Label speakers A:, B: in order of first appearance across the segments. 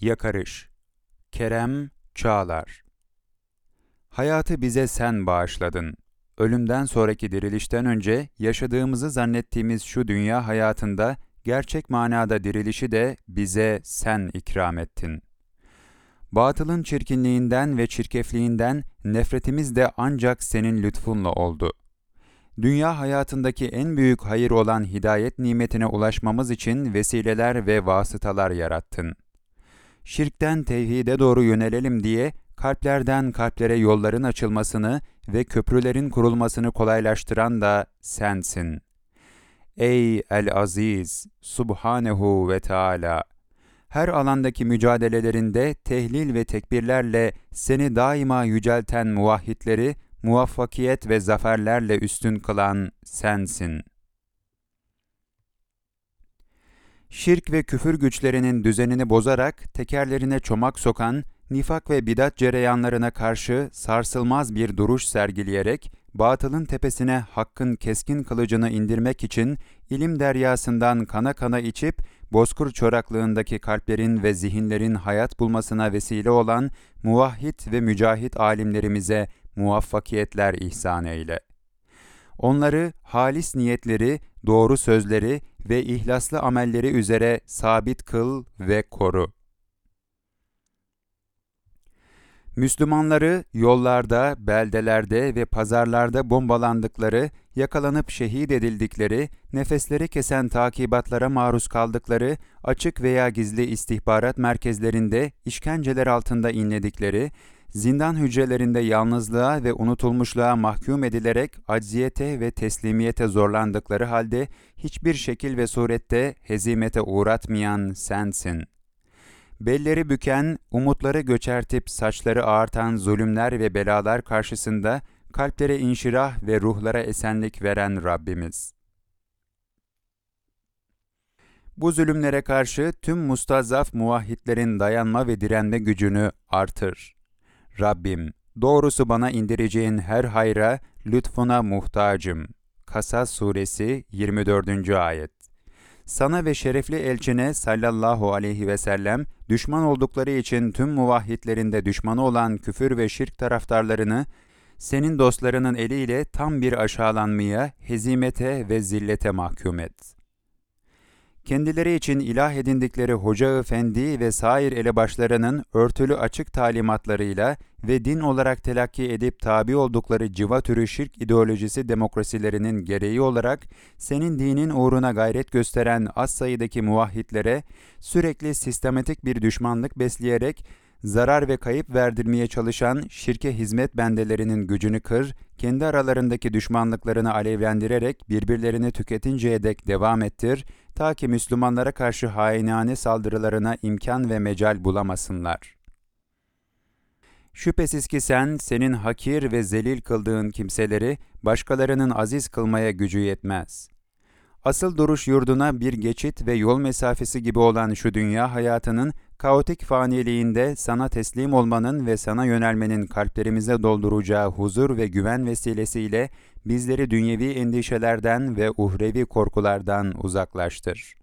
A: Yakarış Kerem Çağlar Hayatı bize sen bağışladın. Ölümden sonraki dirilişten önce yaşadığımızı zannettiğimiz şu dünya hayatında gerçek manada dirilişi de bize sen ikram ettin. Batılın çirkinliğinden ve çirkefliğinden nefretimiz de ancak senin lütfunla oldu. Dünya hayatındaki en büyük hayır olan hidayet nimetine ulaşmamız için vesileler ve vasıtalar yarattın. Şirkten tevhide doğru yönelelim diye kalplerden kalplere yolların açılmasını ve köprülerin kurulmasını kolaylaştıran da sensin. Ey El-Aziz, Subhanehu ve Teala! Her alandaki mücadelelerinde tehlil ve tekbirlerle seni daima yücelten muvahhidleri muvaffakiyet ve zaferlerle üstün kılan sensin. Şirk ve küfür güçlerinin düzenini bozarak tekerlerine çomak sokan, nifak ve bidat cereyanlarına karşı sarsılmaz bir duruş sergileyerek, batılın tepesine hakkın keskin kılıcını indirmek için ilim deryasından kana kana içip, bozkur çoraklığındaki kalplerin ve zihinlerin hayat bulmasına vesile olan muvahhid ve mücahit alimlerimize muvaffakiyetler ihsan eyle. Onları halis niyetleri, doğru sözleri ve ihlaslı amelleri üzere sabit kıl ve koru. Müslümanları yollarda, beldelerde ve pazarlarda bombalandıkları, yakalanıp şehit edildikleri, nefesleri kesen takibatlara maruz kaldıkları, açık veya gizli istihbarat merkezlerinde işkenceler altında inledikleri, zindan hücrelerinde yalnızlığa ve unutulmuşluğa mahkum edilerek acziyete ve teslimiyete zorlandıkları halde hiçbir şekil ve surette hezimete uğratmayan sensin. Belleri büken, umutları göçertip saçları ağartan zulümler ve belalar karşısında kalplere inşirah ve ruhlara esenlik veren Rabbimiz. Bu zulümlere karşı tüm mustazzaf muvahhidlerin dayanma ve direnme gücünü artır. Rabbim, doğrusu bana indireceğin her hayra, lütfuna muhtacım. Kasas Suresi 24. Ayet Sana ve şerefli elçine sallallahu aleyhi ve sellem, düşman oldukları için tüm muvahhidlerinde düşmanı olan küfür ve şirk taraftarlarını, senin dostlarının eliyle tam bir aşağılanmaya, hezimete ve zillete mahkum et.'' Kendileri için ilah edindikleri hoca efendi ve sair elebaşlarının örtülü açık talimatlarıyla ve din olarak telakki edip tabi oldukları civa türü şirk ideolojisi demokrasilerinin gereği olarak senin dinin uğruna gayret gösteren az sayıdaki muvahhitlere sürekli sistematik bir düşmanlık besleyerek zarar ve kayıp verdirmeye çalışan şirke hizmet bendelerinin gücünü kır, kendi aralarındaki düşmanlıklarını alevlendirerek birbirlerini tüketinceye dek devam ettir, ta ki Müslümanlara karşı hainane saldırılarına imkan ve mecal bulamasınlar. Şüphesiz ki sen, senin hakir ve zelil kıldığın kimseleri başkalarının aziz kılmaya gücü yetmez.'' Asıl duruş yurduna bir geçit ve yol mesafesi gibi olan şu dünya hayatının kaotik faniliğinde sana teslim olmanın ve sana yönelmenin kalplerimize dolduracağı huzur ve güven vesilesiyle bizleri dünyevi endişelerden ve uhrevi korkulardan uzaklaştır.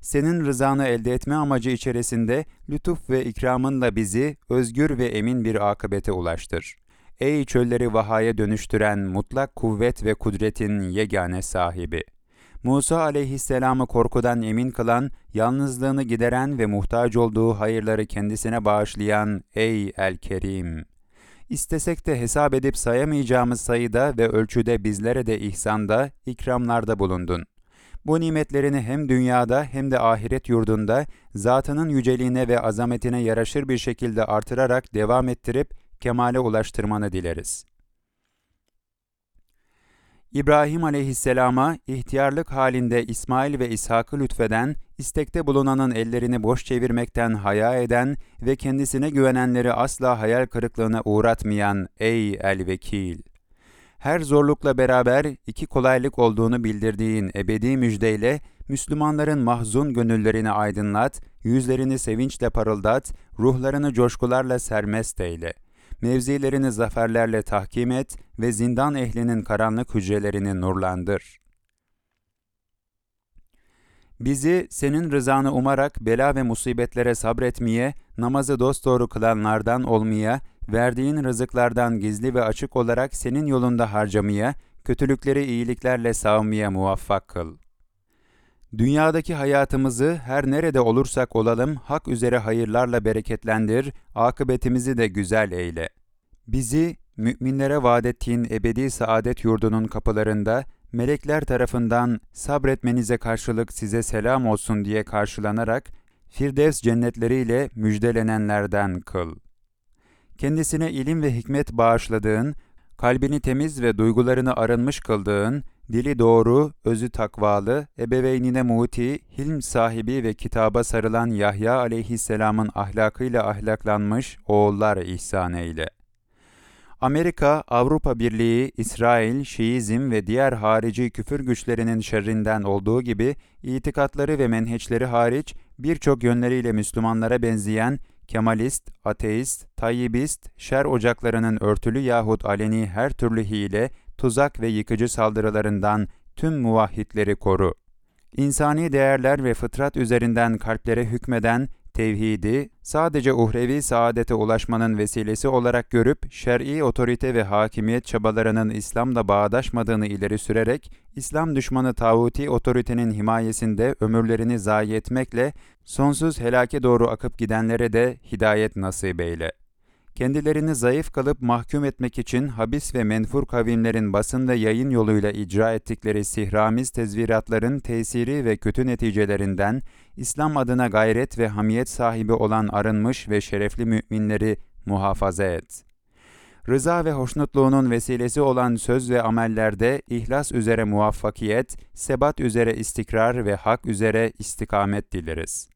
A: Senin rızanı elde etme amacı içerisinde lütuf ve ikramınla bizi özgür ve emin bir akıbete ulaştır. Ey çölleri vahaya dönüştüren mutlak kuvvet ve kudretin yegane sahibi! Musa aleyhisselamı korkudan emin kılan, yalnızlığını gideren ve muhtaç olduğu hayırları kendisine bağışlayan ey el-Kerim! İstesek de hesap edip sayamayacağımız sayıda ve ölçüde bizlere de ihsanda, ikramlarda bulundun. Bu nimetlerini hem dünyada hem de ahiret yurdunda zatının yüceliğine ve azametine yaraşır bir şekilde artırarak devam ettirip kemale ulaştırmanı dileriz.'' İbrahim aleyhisselama ihtiyarlık halinde İsmail ve İshak'ı lütfeden, istekte bulunanın ellerini boş çevirmekten haya eden ve kendisine güvenenleri asla hayal kırıklığına uğratmayan ey el-vekil! Her zorlukla beraber iki kolaylık olduğunu bildirdiğin ebedi müjdeyle Müslümanların mahzun gönüllerini aydınlat, yüzlerini sevinçle parıldat, ruhlarını coşkularla sermest eyle.'' Mevzilerini zaferlerle tahkim et ve zindan ehlinin karanlık hücrelerini nurlandır. Bizi senin rızanı umarak bela ve musibetlere sabretmeye, namazı dosdoğru kılanlardan olmaya, verdiğin rızıklardan gizli ve açık olarak senin yolunda harcamaya, kötülükleri iyiliklerle savmaya muvaffak kıl. Dünyadaki hayatımızı her nerede olursak olalım hak üzere hayırlarla bereketlendir, akıbetimizi de güzel eyle. Bizi müminlere vaat ettiğin ebedi saadet yurdunun kapılarında melekler tarafından sabretmenize karşılık size selam olsun diye karşılanarak Firdevs cennetleriyle müjdelenenlerden kıl. Kendisine ilim ve hikmet bağışladığın, kalbini temiz ve duygularını arınmış kıldığın, dili doğru, özü takvalı, ebeveynine muti, hilm sahibi ve kitaba sarılan Yahya aleyhisselamın ahlakıyla ahlaklanmış oğullar ihsan eyle. Amerika, Avrupa Birliği, İsrail, Şiizm ve diğer harici küfür güçlerinin şerrinden olduğu gibi itikatları ve menheçleri hariç birçok yönleriyle Müslümanlara benzeyen Kemalist, ateist, tayyibist, şer ocaklarının örtülü yahut aleni her türlü hile, tuzak ve yıkıcı saldırılarından tüm muvahhidleri koru. İnsani değerler ve fıtrat üzerinden kalplere hükmeden tevhidi sadece uhrevi saadete ulaşmanın vesilesi olarak görüp şer'i otorite ve hakimiyet çabalarının İslam'da bağdaşmadığını ileri sürerek İslam düşmanı tağuti otoritenin himayesinde ömürlerini zayi etmekle sonsuz helake doğru akıp gidenlere de hidayet nasip eyle kendilerini zayıf kalıp mahkum etmek için habis ve menfur kavimlerin basın ve yayın yoluyla icra ettikleri sihramiz tezviratların tesiri ve kötü neticelerinden İslam adına gayret ve hamiyet sahibi olan arınmış ve şerefli müminleri muhafaza et. Rıza ve hoşnutluğunun vesilesi olan söz ve amellerde ihlas üzere muvaffakiyet, sebat üzere istikrar ve hak üzere istikamet dileriz.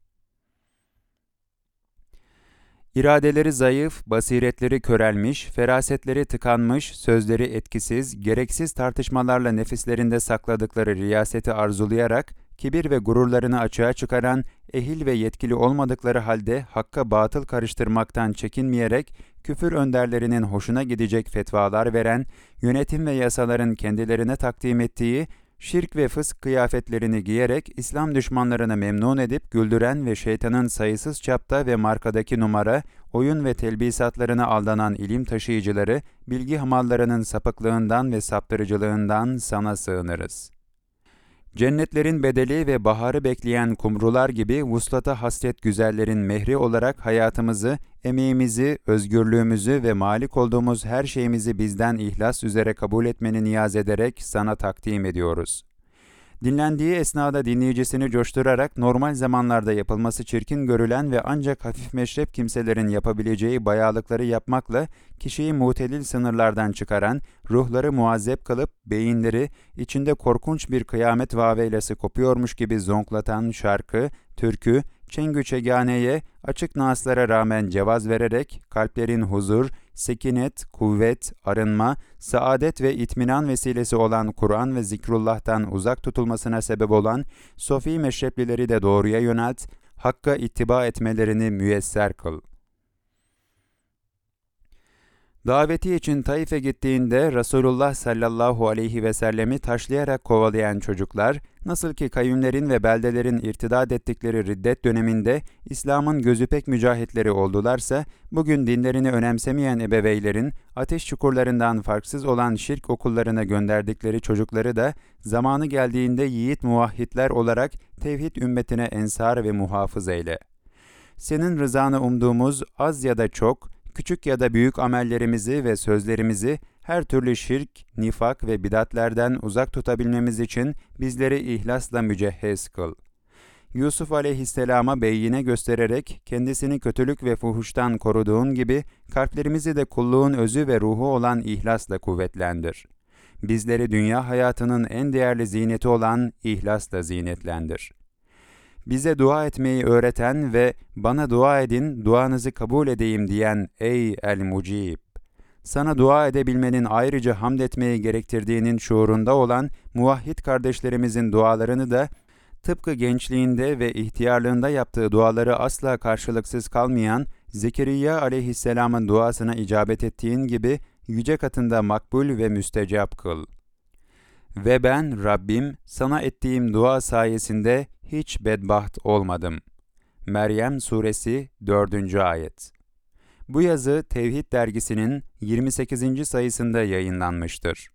A: İradeleri zayıf, basiretleri körelmiş, ferasetleri tıkanmış, sözleri etkisiz, gereksiz tartışmalarla nefislerinde sakladıkları riyaseti arzulayarak, kibir ve gururlarını açığa çıkaran, ehil ve yetkili olmadıkları halde hakka batıl karıştırmaktan çekinmeyerek, küfür önderlerinin hoşuna gidecek fetvalar veren, yönetim ve yasaların kendilerine takdim ettiği, şirk ve fısk kıyafetlerini giyerek İslam düşmanlarını memnun edip güldüren ve şeytanın sayısız çapta ve markadaki numara, oyun ve telbisatlarına aldanan ilim taşıyıcıları, bilgi hamallarının sapıklığından ve saptırıcılığından sana sığınırız.'' Cennetlerin bedeli ve baharı bekleyen kumrular gibi vuslata hasret güzellerin mehri olarak hayatımızı, emeğimizi, özgürlüğümüzü ve malik olduğumuz her şeyimizi bizden ihlas üzere kabul etmeni niyaz ederek sana takdim ediyoruz. Dinlendiği esnada dinleyicisini coşturarak normal zamanlarda yapılması çirkin görülen ve ancak hafif meşrep kimselerin yapabileceği bayalıkları yapmakla kişiyi mutelil sınırlardan çıkaran, ruhları muazzep kalıp beyinleri içinde korkunç bir kıyamet vaveylası kopuyormuş gibi zonklatan şarkı, türkü, çengü çeganeye, açık naslara rağmen cevaz vererek kalplerin huzur, sekinet, kuvvet, arınma, saadet ve itminan vesilesi olan Kur'an ve zikrullah'tan uzak tutulmasına sebep olan sofi meşreplileri de doğruya yönelt, Hakka ittiba etmelerini müyesser kıl. Daveti için Taif'e gittiğinde Resulullah sallallahu aleyhi ve sellemi taşlayarak kovalayan çocuklar, nasıl ki kayünlerin ve beldelerin irtidat ettikleri riddet döneminde İslam'ın gözüpek mücahitleri oldularsa, bugün dinlerini önemsemeyen ebeveylerin ateş çukurlarından farksız olan şirk okullarına gönderdikleri çocukları da zamanı geldiğinde yiğit muvahhidler olarak tevhid ümmetine ensar ve muhafız eyle. Senin rızanı umduğumuz az ya da çok, küçük ya da büyük amellerimizi ve sözlerimizi her türlü şirk, nifak ve bidatlerden uzak tutabilmemiz için bizleri ihlasla mücehhez kıl. Yusuf aleyhisselama beyine göstererek kendisini kötülük ve fuhuştan koruduğun gibi kalplerimizi de kulluğun özü ve ruhu olan ihlasla kuvvetlendir. Bizleri dünya hayatının en değerli zineti olan ihlasla zinetlendir.'' Bize dua etmeyi öğreten ve bana dua edin, duanızı kabul edeyim diyen ey el-Mucib! Sana dua edebilmenin ayrıca hamd etmeyi gerektirdiğinin şuurunda olan muvahhid kardeşlerimizin dualarını da tıpkı gençliğinde ve ihtiyarlığında yaptığı duaları asla karşılıksız kalmayan Zekeriya aleyhisselamın duasına icabet ettiğin gibi yüce katında makbul ve müstecap kıl. Ve ben Rabbim sana ettiğim dua sayesinde hiç bedbaht olmadım. Meryem Suresi 4. Ayet Bu yazı Tevhid dergisinin 28. sayısında yayınlanmıştır.